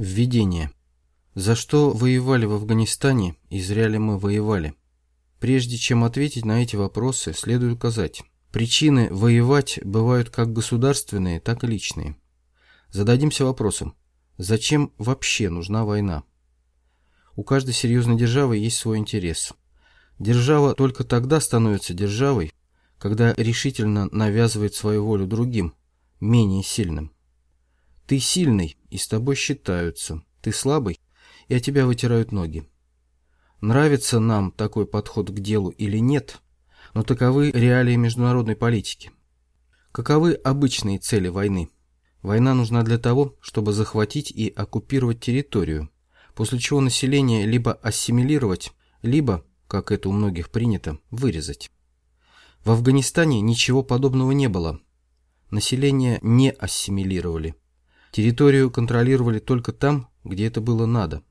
Введение. За что воевали в Афганистане и зря ли мы воевали? Прежде чем ответить на эти вопросы, следует указать. Причины воевать бывают как государственные, так и личные. Зададимся вопросом, зачем вообще нужна война? У каждой серьезной державы есть свой интерес. Держава только тогда становится державой, когда решительно навязывает свою волю другим, менее сильным. Ты сильный, и с тобой считаются. Ты слабый, и от тебя вытирают ноги. Нравится нам такой подход к делу или нет, но таковы реалии международной политики. Каковы обычные цели войны? Война нужна для того, чтобы захватить и оккупировать территорию, после чего население либо ассимилировать, либо, как это у многих принято, вырезать. В Афганистане ничего подобного не было. Население не ассимилировали. Территорию контролировали только там, где это было надо.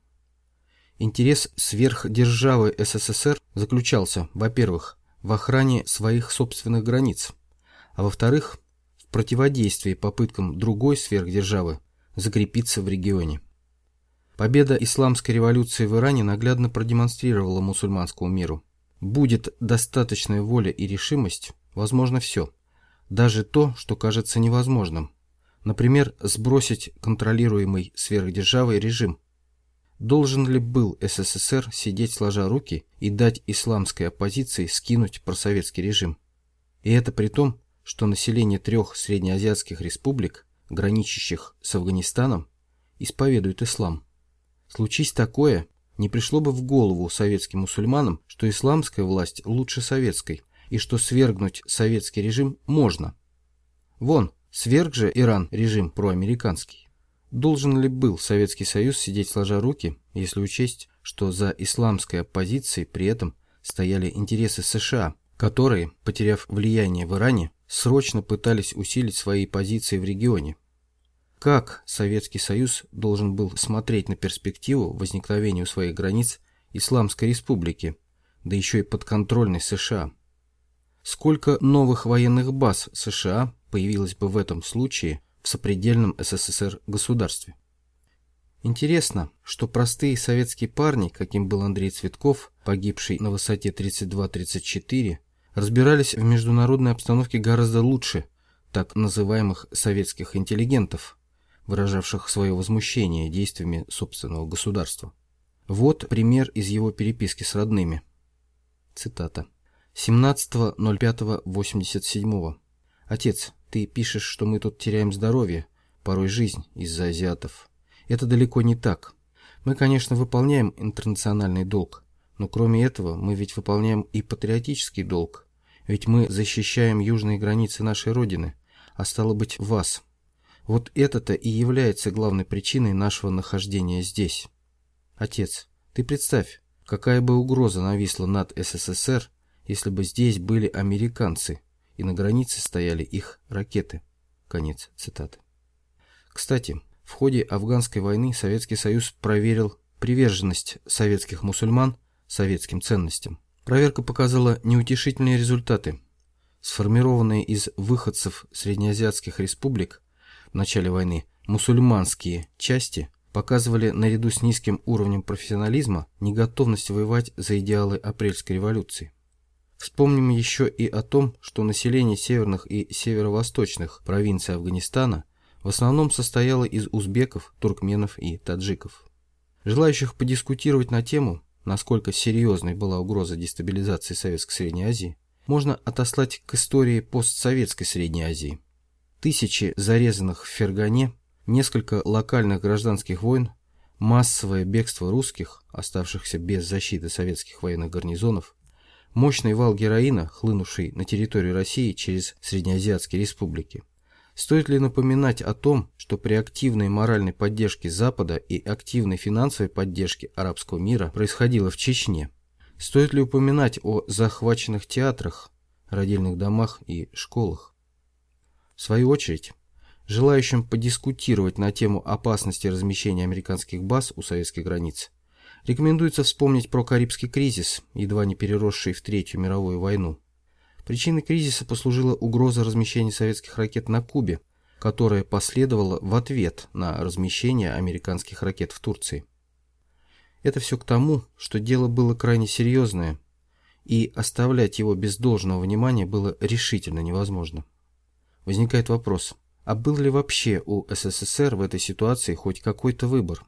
Интерес сверхдержавы СССР заключался, во-первых, в охране своих собственных границ, а во-вторых, в противодействии попыткам другой сверхдержавы закрепиться в регионе. Победа исламской революции в Иране наглядно продемонстрировала мусульманскому миру. Будет достаточная воля и решимость, возможно все, даже то, что кажется невозможным – Например, сбросить контролируемый сверхдержавой режим. Должен ли был СССР сидеть сложа руки и дать исламской оппозиции скинуть просоветский режим? И это при том, что население трех среднеазиатских республик, граничащих с Афганистаном, исповедует ислам. Случись такое, не пришло бы в голову советским мусульманам, что исламская власть лучше советской, и что свергнуть советский режим можно. Вон, Сверг же Иран режим проамериканский. Должен ли был Советский Союз сидеть сложа руки, если учесть, что за исламской оппозицией при этом стояли интересы США, которые, потеряв влияние в Иране, срочно пытались усилить свои позиции в регионе? Как Советский Союз должен был смотреть на перспективу возникновения у своих границ Исламской Республики, да еще и подконтрольной США? Сколько новых военных баз США появилась бы в этом случае в сопредельном СССР государстве. Интересно, что простые советские парни, каким был Андрей Цветков, погибший на высоте 32-34, разбирались в международной обстановке гораздо лучше так называемых советских интеллигентов, выражавших свое возмущение действиями собственного государства. Вот пример из его переписки с родными. Цитата. 17.05.87. Отец, ты пишешь, что мы тут теряем здоровье, порой жизнь из-за азиатов. Это далеко не так. Мы, конечно, выполняем интернациональный долг, но кроме этого мы ведь выполняем и патриотический долг. Ведь мы защищаем южные границы нашей Родины, а стало быть, вас. Вот это-то и является главной причиной нашего нахождения здесь. Отец, ты представь, какая бы угроза нависла над СССР, если бы здесь были американцы – и на границе стояли их ракеты. Конец цитаты. Кстати, в ходе афганской войны Советский Союз проверил приверженность советских мусульман советским ценностям. Проверка показала неутешительные результаты. Сформированные из выходцев среднеазиатских республик в начале войны мусульманские части показывали наряду с низким уровнем профессионализма неготовность воевать за идеалы апрельской революции. Вспомним еще и о том, что население северных и северо-восточных провинций Афганистана в основном состояло из узбеков, туркменов и таджиков. Желающих подискутировать на тему, насколько серьезной была угроза дестабилизации Советской Средней Азии, можно отослать к истории постсоветской Средней Азии. Тысячи зарезанных в Фергане, несколько локальных гражданских войн, массовое бегство русских, оставшихся без защиты советских военных гарнизонов, мощный вал героина, хлынувший на территорию России через Среднеазиатские республики. Стоит ли напоминать о том, что при активной моральной поддержке Запада и активной финансовой поддержке арабского мира происходило в Чечне? Стоит ли упоминать о захваченных театрах, родильных домах и школах? В свою очередь, желающим подискутировать на тему опасности размещения американских баз у советских границ, Рекомендуется вспомнить про Карибский кризис, едва не переросший в Третью мировую войну. Причиной кризиса послужила угроза размещения советских ракет на Кубе, которое последовало в ответ на размещение американских ракет в Турции. Это все к тому, что дело было крайне серьезное, и оставлять его без должного внимания было решительно невозможно. Возникает вопрос, а был ли вообще у СССР в этой ситуации хоть какой-то выбор?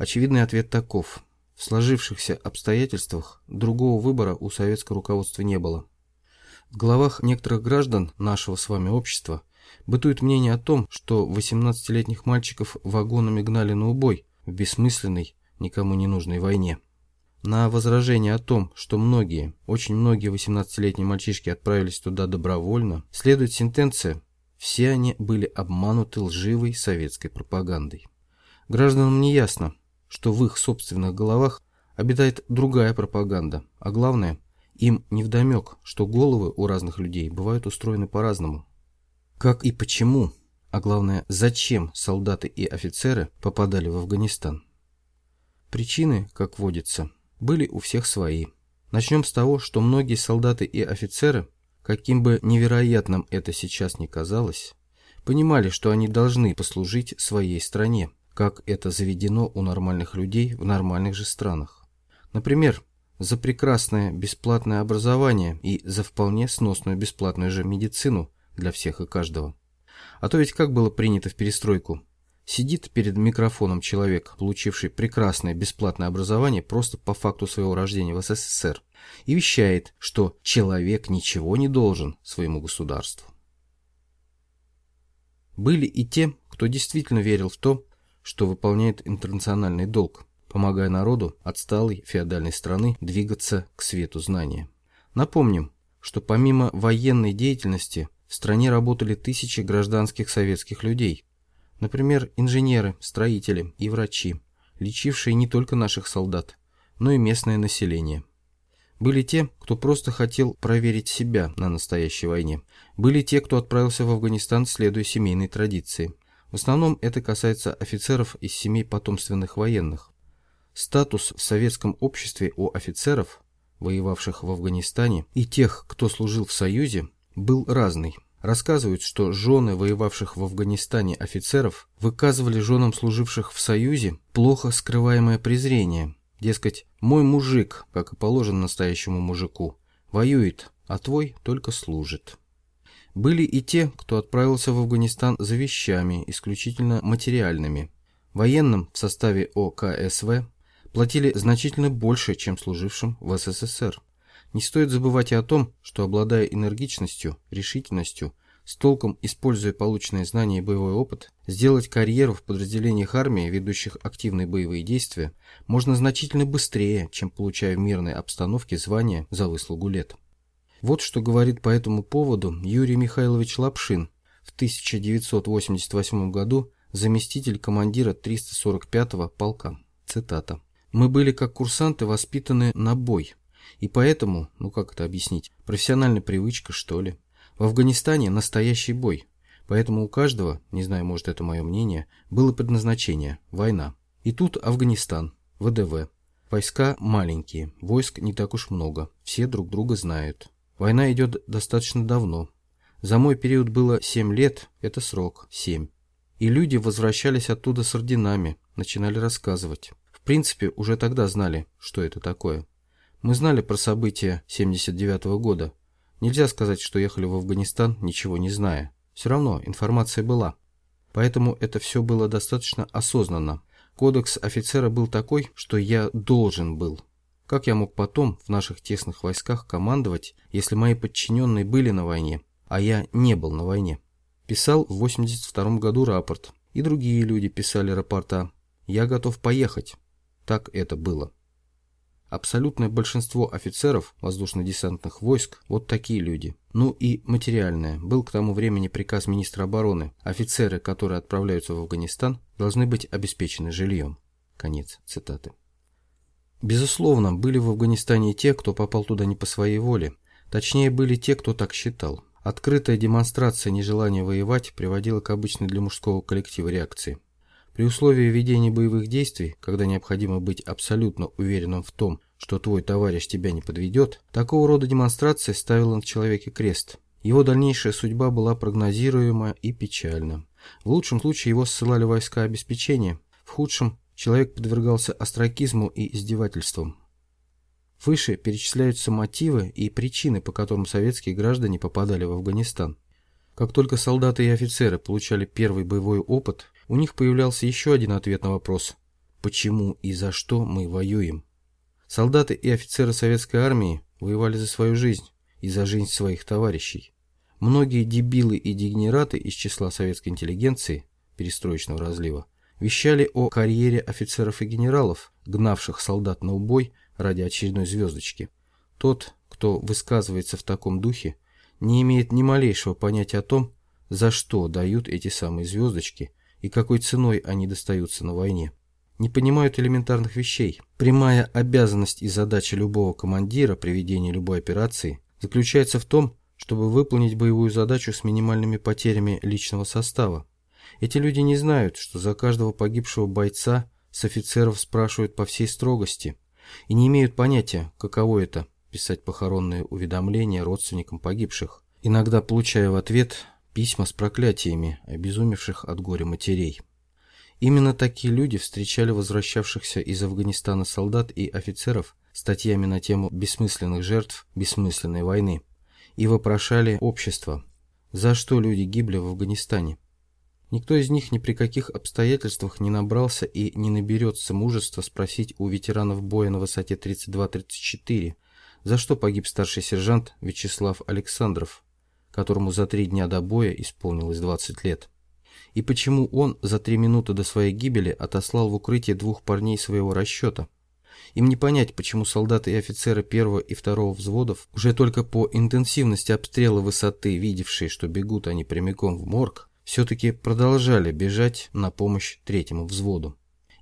Очевидный ответ таков. В сложившихся обстоятельствах другого выбора у советского руководства не было. В головах некоторых граждан нашего с вами общества бытует мнение о том, что 18-летних мальчиков вагонами гнали на убой в бессмысленной, никому не нужной войне. На возражение о том, что многие, очень многие 18-летние мальчишки отправились туда добровольно, следует сентенция «все они были обмануты лживой советской пропагандой». Гражданам не ясно, что в их собственных головах обитает другая пропаганда, а главное, им невдомек, что головы у разных людей бывают устроены по-разному. Как и почему, а главное, зачем солдаты и офицеры попадали в Афганистан? Причины, как водится, были у всех свои. Начнем с того, что многие солдаты и офицеры, каким бы невероятным это сейчас ни казалось, понимали, что они должны послужить своей стране, как это заведено у нормальных людей в нормальных же странах. Например, за прекрасное бесплатное образование и за вполне сносную бесплатную же медицину для всех и каждого. А то ведь как было принято в перестройку? Сидит перед микрофоном человек, получивший прекрасное бесплатное образование просто по факту своего рождения в СССР, и вещает, что человек ничего не должен своему государству. Были и те, кто действительно верил в то, что выполняет интернациональный долг, помогая народу отсталой феодальной страны двигаться к свету знания. Напомним, что помимо военной деятельности в стране работали тысячи гражданских советских людей, например, инженеры, строители и врачи, лечившие не только наших солдат, но и местное население. Были те, кто просто хотел проверить себя на настоящей войне. Были те, кто отправился в Афганистан, следуя семейной традиции. В основном это касается офицеров из семей потомственных военных. Статус в советском обществе у офицеров, воевавших в Афганистане, и тех, кто служил в Союзе, был разный. Рассказывают, что жены воевавших в Афганистане офицеров выказывали женам служивших в Союзе плохо скрываемое презрение. Дескать, мой мужик, как и положено настоящему мужику, воюет, а твой только служит. Были и те, кто отправился в Афганистан за вещами, исключительно материальными. Военным в составе ОКСВ платили значительно больше, чем служившим в СССР. Не стоит забывать и о том, что обладая энергичностью, решительностью, с толком используя полученные знания и боевой опыт, сделать карьеру в подразделениях армии, ведущих активные боевые действия, можно значительно быстрее, чем получая в мирной обстановке звание за выслугу лет. Вот что говорит по этому поводу Юрий Михайлович Лапшин, в 1988 году заместитель командира 345-го полка. Цитата. «Мы были как курсанты воспитаны на бой, и поэтому, ну как это объяснить, профессиональная привычка, что ли. В Афганистане настоящий бой, поэтому у каждого, не знаю, может это мое мнение, было предназначение – война. И тут Афганистан, ВДВ. Войска маленькие, войск не так уж много, все друг друга знают. Война идет достаточно давно. За мой период было 7 лет, это срок, 7. И люди возвращались оттуда с орденами, начинали рассказывать. В принципе, уже тогда знали, что это такое. Мы знали про события 79 -го года. Нельзя сказать, что ехали в Афганистан, ничего не зная. Все равно информация была. Поэтому это все было достаточно осознанно. Кодекс офицера был такой, что я должен был как я мог потом в наших тесных войсках командовать, если мои подчиненные были на войне, а я не был на войне? Писал в 82 году рапорт, и другие люди писали рапорта. Я готов поехать. Так это было. Абсолютное большинство офицеров воздушно-десантных войск – вот такие люди. Ну и материальное. Был к тому времени приказ министра обороны. Офицеры, которые отправляются в Афганистан, должны быть обеспечены жильем. Конец цитаты. Безусловно, были в Афганистане и те, кто попал туда не по своей воле. Точнее, были те, кто так считал. Открытая демонстрация нежелания воевать приводила к обычной для мужского коллектива реакции. При условии ведения боевых действий, когда необходимо быть абсолютно уверенным в том, что твой товарищ тебя не подведет, такого рода демонстрация ставила на человеке крест. Его дальнейшая судьба была прогнозируема и печальна. В лучшем случае его ссылали войска обеспечения, в худшем человек подвергался остракизму и издевательствам. Выше перечисляются мотивы и причины, по которым советские граждане попадали в Афганистан. Как только солдаты и офицеры получали первый боевой опыт, у них появлялся еще один ответ на вопрос «Почему и за что мы воюем?». Солдаты и офицеры советской армии воевали за свою жизнь и за жизнь своих товарищей. Многие дебилы и дегенераты из числа советской интеллигенции перестроечного разлива вещали о карьере офицеров и генералов, гнавших солдат на убой ради очередной звездочки. Тот, кто высказывается в таком духе, не имеет ни малейшего понятия о том, за что дают эти самые звездочки и какой ценой они достаются на войне. Не понимают элементарных вещей. Прямая обязанность и задача любого командира при ведении любой операции заключается в том, чтобы выполнить боевую задачу с минимальными потерями личного состава. Эти люди не знают, что за каждого погибшего бойца с офицеров спрашивают по всей строгости, и не имеют понятия, каково это – писать похоронные уведомления родственникам погибших, иногда получая в ответ письма с проклятиями обезумевших от горя матерей. Именно такие люди встречали возвращавшихся из Афганистана солдат и офицеров статьями на тему бессмысленных жертв бессмысленной войны и вопрошали общество, за что люди гибли в Афганистане. Никто из них ни при каких обстоятельствах не набрался и не наберется мужества спросить у ветеранов боя на высоте 32-34, за что погиб старший сержант Вячеслав Александров, которому за три дня до боя исполнилось 20 лет. И почему он за три минуты до своей гибели отослал в укрытие двух парней своего расчета. Им не понять, почему солдаты и офицеры первого и второго взводов, уже только по интенсивности обстрела высоты, видевшие, что бегут они прямиком в морг, все-таки продолжали бежать на помощь третьему взводу.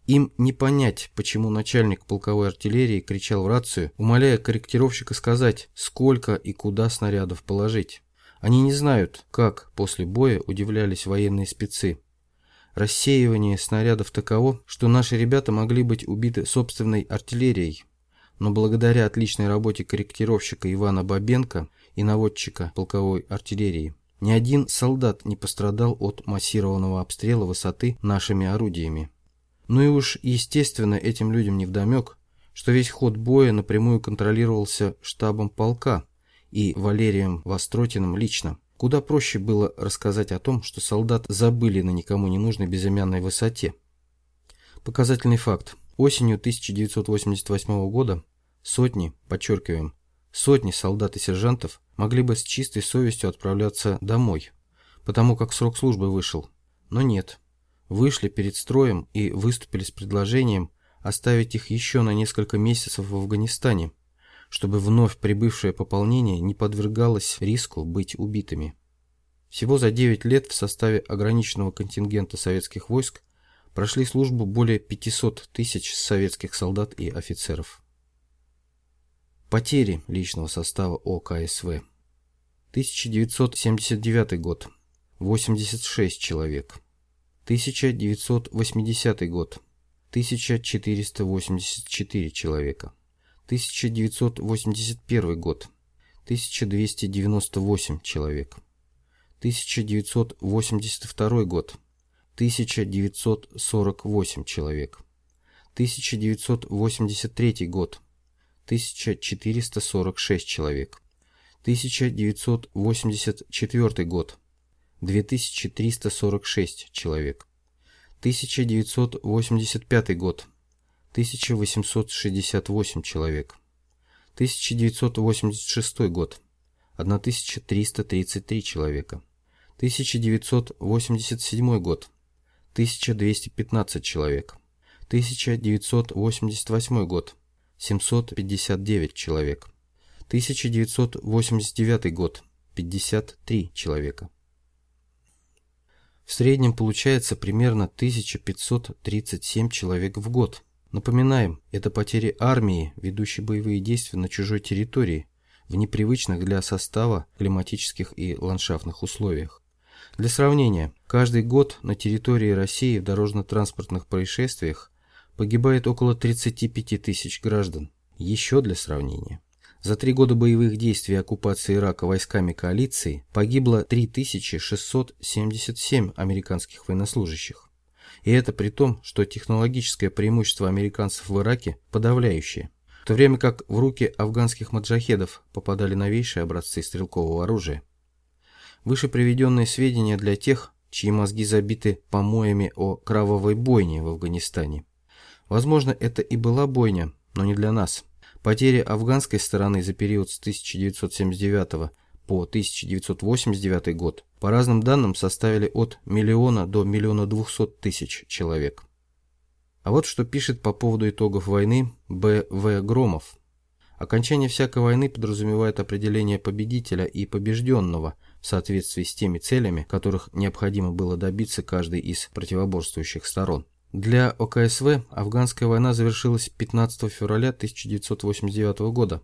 Им не понять, почему начальник полковой артиллерии кричал в рацию, умоляя корректировщика сказать, сколько и куда снарядов положить. Они не знают, как после боя удивлялись военные спецы. Рассеивание снарядов таково, что наши ребята могли быть убиты собственной артиллерией. Но благодаря отличной работе корректировщика Ивана Бабенко и наводчика полковой артиллерии, ни один солдат не пострадал от массированного обстрела высоты нашими орудиями. Ну и уж естественно этим людям невдомек, что весь ход боя напрямую контролировался штабом полка и Валерием Востротиным лично. Куда проще было рассказать о том, что солдат забыли на никому не нужной безымянной высоте. Показательный факт. Осенью 1988 года сотни, подчеркиваем, сотни солдат и сержантов могли бы с чистой совестью отправляться домой, потому как срок службы вышел. Но нет. Вышли перед строем и выступили с предложением оставить их еще на несколько месяцев в Афганистане, чтобы вновь прибывшее пополнение не подвергалось риску быть убитыми. Всего за 9 лет в составе ограниченного контингента советских войск прошли службу более 500 тысяч советских солдат и офицеров. Потери личного состава ОКСВ. 1979 год. 86 человек. 1980 год. 1484 человека. 1981 год. 1298 человек. 1982 год. 1948 человек. 1983 год. 1446 человек. 1984 год. 2346 человек. 1985 год. 1868 человек. 1986 год. 1333 человека. 1987 год. 1215 человек. 1988 год. 759 человек. 1989 год. 53 человека. В среднем получается примерно 1537 человек в год. Напоминаем, это потери армии, ведущей боевые действия на чужой территории, в непривычных для состава климатических и ландшафтных условиях. Для сравнения, каждый год на территории России в дорожно-транспортных происшествиях погибает около 35 тысяч граждан. Еще для сравнения. За три года боевых действий и оккупации Ирака войсками коалиции погибло 3677 американских военнослужащих. И это при том, что технологическое преимущество американцев в Ираке подавляющее, в то время как в руки афганских маджахедов попадали новейшие образцы стрелкового оружия. Выше приведенные сведения для тех, чьи мозги забиты помоями о кровавой бойне в Афганистане. Возможно, это и была бойня, но не для нас. Потери афганской стороны за период с 1979 по 1989 год по разным данным составили от миллиона до миллиона двухсот тысяч человек. А вот что пишет по поводу итогов войны Б.В. Громов. Окончание всякой войны подразумевает определение победителя и побежденного в соответствии с теми целями, которых необходимо было добиться каждой из противоборствующих сторон. Для ОКСВ афганская война завершилась 15 февраля 1989 года.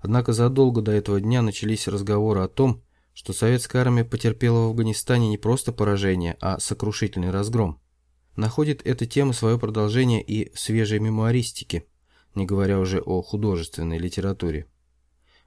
Однако задолго до этого дня начались разговоры о том, что советская армия потерпела в Афганистане не просто поражение, а сокрушительный разгром. Находит эта тема свое продолжение и в свежей мемуаристике, не говоря уже о художественной литературе.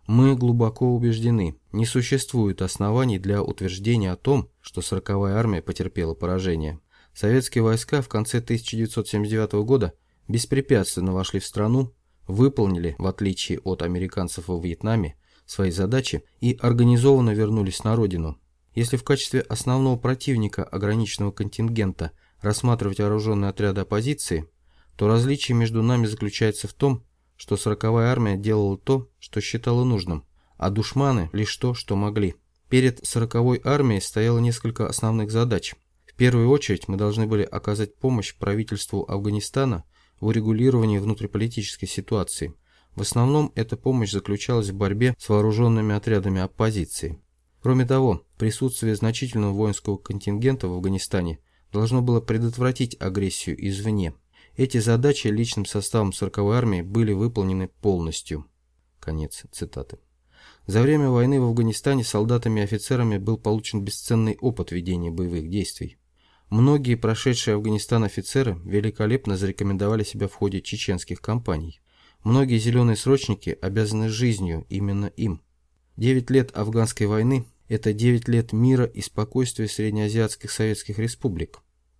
Мы глубоко убеждены, не существует оснований для утверждения о том, что 40-я армия потерпела поражение – Советские войска в конце 1979 года беспрепятственно вошли в страну, выполнили, в отличие от американцев во Вьетнаме, свои задачи и организованно вернулись на родину. Если в качестве основного противника ограниченного контингента рассматривать вооруженные отряды оппозиции, то различие между нами заключается в том, что 40-я армия делала то, что считала нужным, а душманы лишь то, что могли. Перед 40-й армией стояло несколько основных задач – первую очередь мы должны были оказать помощь правительству Афганистана в урегулировании внутриполитической ситуации. В основном эта помощь заключалась в борьбе с вооруженными отрядами оппозиции. Кроме того, присутствие значительного воинского контингента в Афганистане должно было предотвратить агрессию извне. Эти задачи личным составом 40-й армии были выполнены полностью. Конец цитаты. За время войны в Афганистане солдатами и офицерами был получен бесценный опыт ведения боевых действий. Многие прошедшие Афганистан офицеры великолепно зарекомендовали себя в ходе чеченских кампаний. Многие зеленые срочники обязаны жизнью именно им. Девять лет афганской войны – это девять лет мира и спокойствия среднеазиатских советских республик.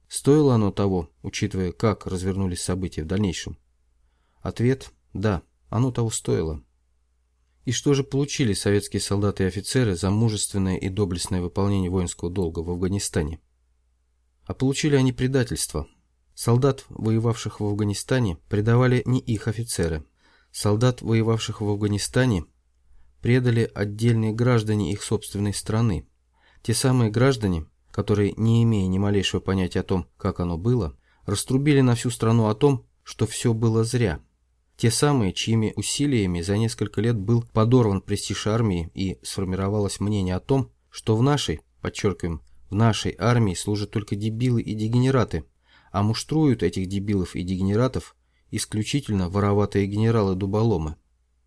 Стоило оно того, учитывая, как развернулись события в дальнейшем? Ответ – да, оно того стоило. И что же получили советские солдаты и офицеры за мужественное и доблестное выполнение воинского долга в Афганистане? А получили они предательство. Солдат, воевавших в Афганистане, предавали не их офицеры. Солдат, воевавших в Афганистане, предали отдельные граждане их собственной страны. Те самые граждане, которые, не имея ни малейшего понятия о том, как оно было, раструбили на всю страну о том, что все было зря. Те самые, чьими усилиями за несколько лет был подорван престиж армии и сформировалось мнение о том, что в нашей, подчеркиваем, в нашей армии служат только дебилы и дегенераты, а муштруют этих дебилов и дегенератов исключительно вороватые генералы-дуболомы.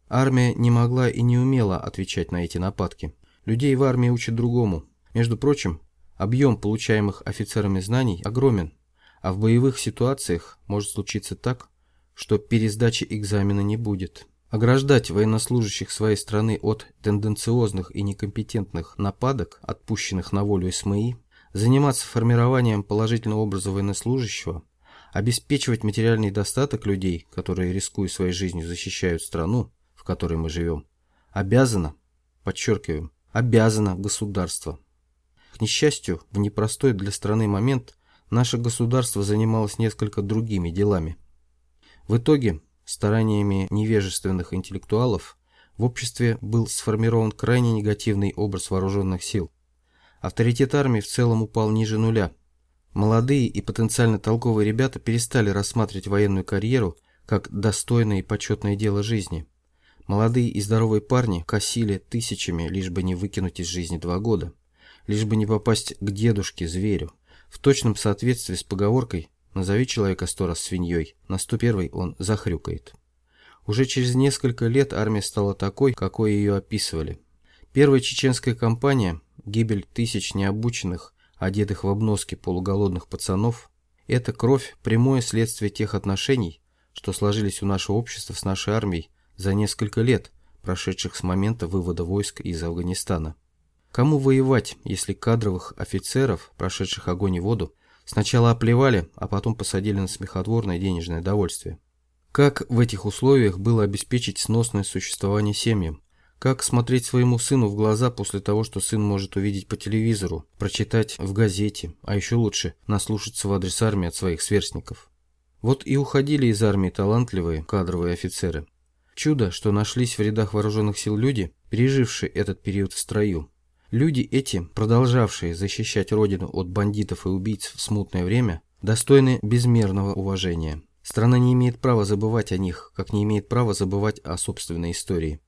Армия не могла и не умела отвечать на эти нападки. Людей в армии учат другому. Между прочим, объем получаемых офицерами знаний огромен, а в боевых ситуациях может случиться так, что пересдачи экзамена не будет. Ограждать военнослужащих своей страны от тенденциозных и некомпетентных нападок, отпущенных на волю СМИ, заниматься формированием положительного образа военнослужащего, обеспечивать материальный достаток людей, которые, рискуя своей жизнью, защищают страну, в которой мы живем, обязано, подчеркиваем, обязано государство. К несчастью, в непростой для страны момент наше государство занималось несколько другими делами. В итоге стараниями невежественных интеллектуалов в обществе был сформирован крайне негативный образ вооруженных сил. Авторитет армии в целом упал ниже нуля. Молодые и потенциально толковые ребята перестали рассматривать военную карьеру как достойное и почетное дело жизни. Молодые и здоровые парни косили тысячами, лишь бы не выкинуть из жизни два года, лишь бы не попасть к дедушке-зверю, в точном соответствии с поговоркой Назови человека сто раз свиньей, на сто первый он захрюкает. Уже через несколько лет армия стала такой, какой ее описывали. Первая чеченская кампания, гибель тысяч необученных, одетых в обноски полуголодных пацанов, это кровь – прямое следствие тех отношений, что сложились у нашего общества с нашей армией за несколько лет, прошедших с момента вывода войск из Афганистана. Кому воевать, если кадровых офицеров, прошедших огонь и воду, сначала оплевали, а потом посадили на смехотворное денежное довольствие? Как в этих условиях было обеспечить сносное существование семьям? Как смотреть своему сыну в глаза после того, что сын может увидеть по телевизору, прочитать в газете, а еще лучше наслушаться в адрес армии от своих сверстников? Вот и уходили из армии талантливые кадровые офицеры. Чудо, что нашлись в рядах вооруженных сил люди, пережившие этот период в строю, Люди эти, продолжавшие защищать родину от бандитов и убийц в смутное время, достойны безмерного уважения. Страна не имеет права забывать о них, как не имеет права забывать о собственной истории.